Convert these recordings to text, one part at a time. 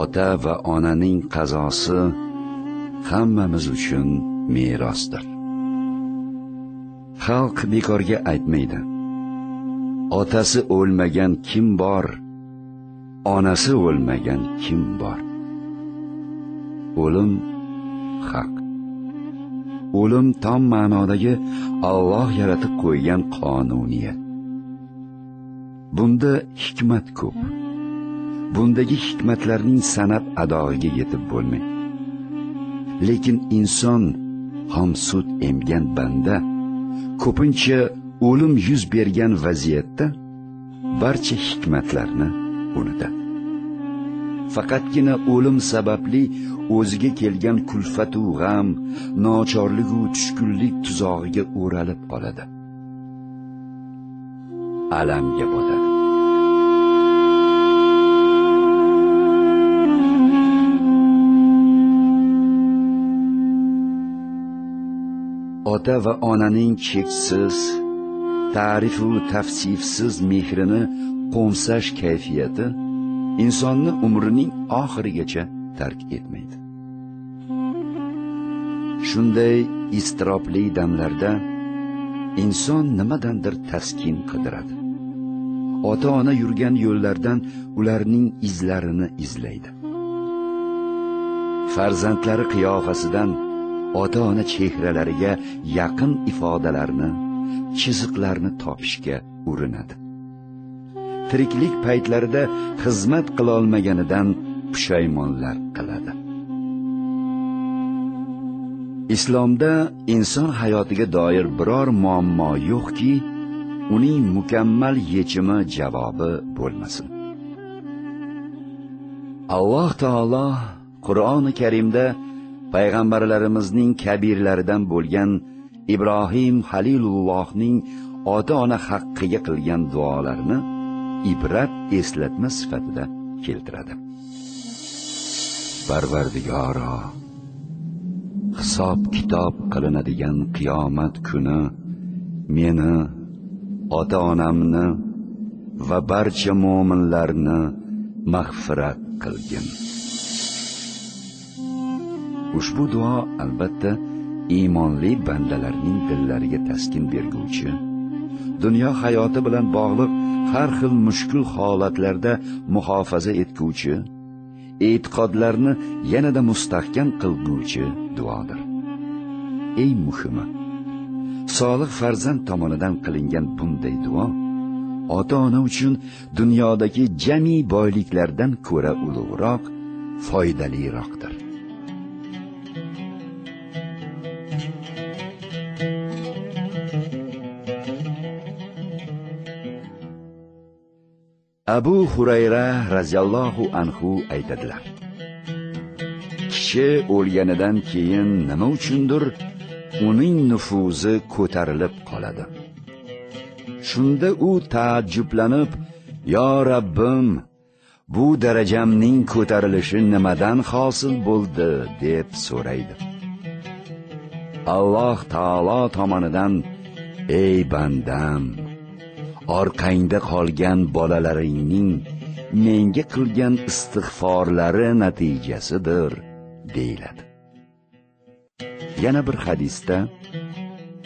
ota va onaning qazosi hammamiz uchun merosdir. Xalq bekorga aytmaydi. Otasi o'lmagan kim bor? Onasi o'lmagan kim bor? O'lim haq. O'lim tom ma'nodagi Alloh yaratib qo'ygan qonuniyat. Bunda hikmat ko'p. Bundagi hikmatlarning sanab adog'iga yetib bo'lmaydi lekin inson homsud emgan banda ko'pincha o'lim yuz bergan vaziyatda barcha hikmatlarni unutadi. Faqatgina o'lim sababli o'ziga kelgan kulfatu g'am nochorligu tushkunlik tuzog'iga o'ralib qoladi. Alamga botadi ota va onaning cheksiz ta'rifu tavsifsiz mehrini qo'msash kayfiyati insonni umrining oxirigacha tark etmaydi. Shunday iztirobli damlarda inson nimadandir taskin qidiradi. Ota ona yurgan yo'llardan ularning izlarini izlaydi. Farzandlari qiyofasidan ota ona chehralariga yaqin ifodalarni chiziqlarni topishga urinadi. Tiriklik paytlarida xizmat qilolmaganidan pushaymonlar qiladi. Islomda inson hayotiga doir biror muammo yo'qki uning mukammal yechimi javobi bo'lmasin. Alloh taolo qur'oni karimda payg'ambarlarimizning kabirlaridan bo'lgan ibrohim halilullohning ota ona haqqiga qilgan duolarini ibrat eslatma sifatida keltiradi. Parvardigoro hisob kitob qilinadigan qiyomat kuni meni ota onamni va barcha mo'minlarni mag'firat qilgin. Ushbu duo albatta iymonli bandalarning dillariga taskin berguvchi. Dunyo hayoti bilan bog'liq har xil mushkul holatlarda muhofaza etguvchi e'tiqodlarni yanada mustahkam qilguvchi duodir. Eng muhimi solih farzand tomonidan qilingan bunday duo ota ona uchun dunyodagi jami boyliklardan ko'ra ulug'roq foydaliroqdir. Abu hurayra roziyallohu anhu aytadilar. Kishi o'lganidan keyin nima uchundir? Uning nufuzi ko'tarilib qoladi. Shunda u taajjublanib yo rabbim bu darajamning ko'tarilishi nimadan hosil bo'ldi? deb so'raydi. Alloh taolo tomonidan ey bandam orqangda qolgan bolalaringning menga qilgan istig'forlari natijasidir deyiladi. Yana bir hadisda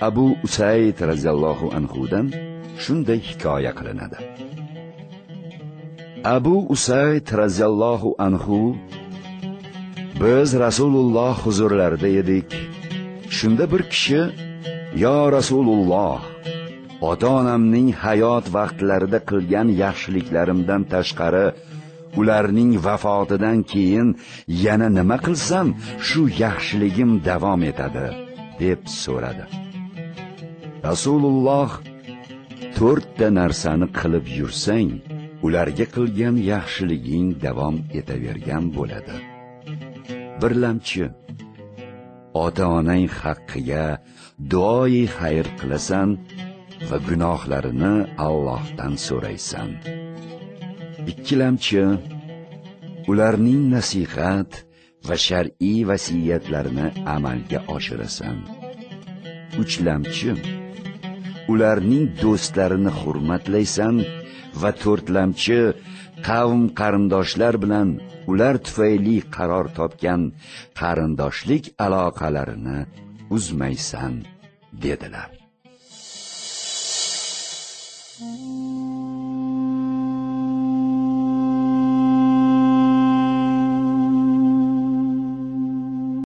abu usayd roziyallohu anhudan shunday hikoya qilinadi. Abu usayd roziyallohu anhu biz rasululloh huzurlarida edik. Shunda bir kishi yo rasululloh ota onamning hayot vaqtlarida qilgan yaxshiliklarimdan tashqari ularning vafotidan keyin yana nima qilsam shu yaxshiligim davom etadi deb so'radi. Rasululloh to'rtta narsani qilib yursang ularga qilgan yaxshiliging davom etavergan bo'ladi. Birlamchi ota onang haqqiga duoyi xayr qilasan va gunohlarini Allohdan so'raysan. Ikkilamchi ularning nasihat va shar'iy vasiyatlarini amalga oshirasan. Uchlamchi ularning do'stlarini hurmatlaysan va to'rtlamchi qavm qarindoshlar bilan ular tufayli qaror topgan qarindoshlik aloqalarini uzmaysan dedilar. Mm-hmm.